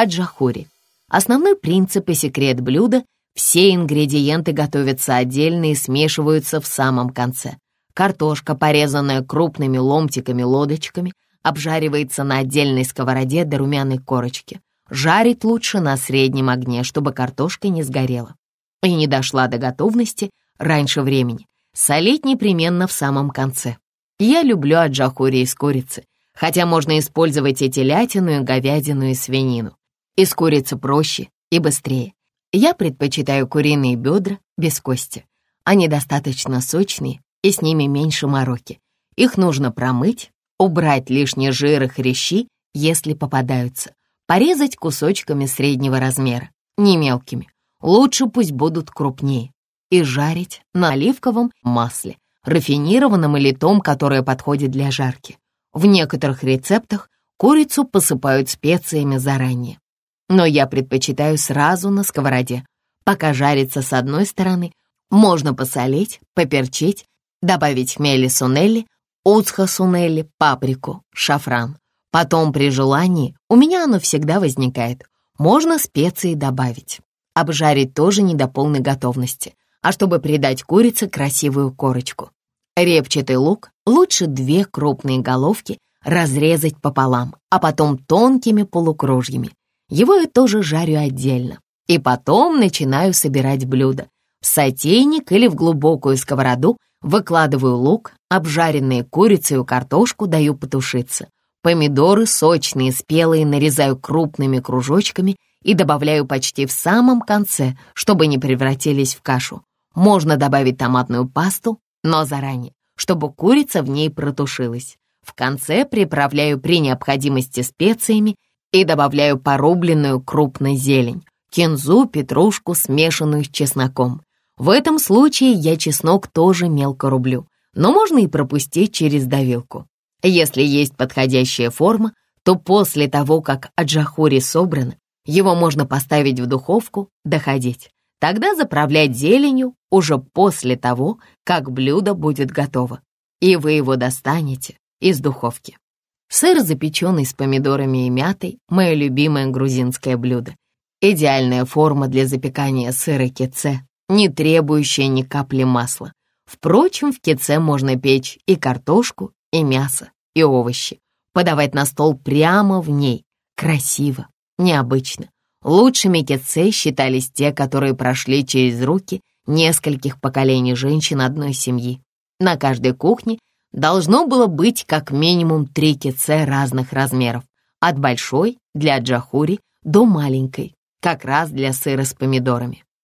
аджахури. Основной принцип и секрет блюда – все ингредиенты готовятся отдельно и смешиваются в самом конце. Картошка, порезанная крупными ломтиками-лодочками, обжаривается на отдельной сковороде до румяной корочки. Жарить лучше на среднем огне, чтобы картошка не сгорела. И не дошла до готовности раньше времени. Солить непременно в самом конце. Я люблю аджахури из курицы, хотя можно использовать и телятину, и говядину, и свинину. Из курицы проще и быстрее. Я предпочитаю куриные бедра без кости. Они достаточно сочные, и с ними меньше мороки. Их нужно промыть, убрать лишний жир и хрящи, если попадаются, порезать кусочками среднего размера, не мелкими. Лучше пусть будут крупнее. И жарить на оливковом масле, рафинированном или том, которое подходит для жарки. В некоторых рецептах курицу посыпают специями заранее. Но я предпочитаю сразу на сковороде. Пока жарится с одной стороны, можно посолить, поперчить, добавить хмели сунелли, уцха сунелли, паприку, шафран. Потом при желании, у меня оно всегда возникает, можно специи добавить. Обжарить тоже не до полной готовности, а чтобы придать курице красивую корочку. Репчатый лук лучше две крупные головки разрезать пополам, а потом тонкими полукружьями. Его я тоже жарю отдельно. И потом начинаю собирать блюдо. В сотейник или в глубокую сковороду выкладываю лук, обжаренные курицу и картошку даю потушиться. Помидоры сочные, спелые нарезаю крупными кружочками и добавляю почти в самом конце, чтобы не превратились в кашу. Можно добавить томатную пасту, но заранее, чтобы курица в ней протушилась. В конце приправляю при необходимости специями и добавляю порубленную крупной зелень, кинзу, петрушку, смешанную с чесноком. В этом случае я чеснок тоже мелко рублю, но можно и пропустить через давилку. Если есть подходящая форма, то после того, как аджахури собрано, его можно поставить в духовку, доходить. Тогда заправлять зеленью уже после того, как блюдо будет готово. И вы его достанете из духовки. Сыр, запеченный с помидорами и мятой, мое любимое грузинское блюдо. Идеальная форма для запекания сыра кеце, не требующая ни капли масла. Впрочем, в кеце можно печь и картошку, и мясо, и овощи. Подавать на стол прямо в ней. Красиво, необычно. Лучшими кеце считались те, которые прошли через руки нескольких поколений женщин одной семьи. На каждой кухне должно было быть как минимум три кеце разных размеров, от большой для джахури до маленькой, как раз для сыра с помидорами.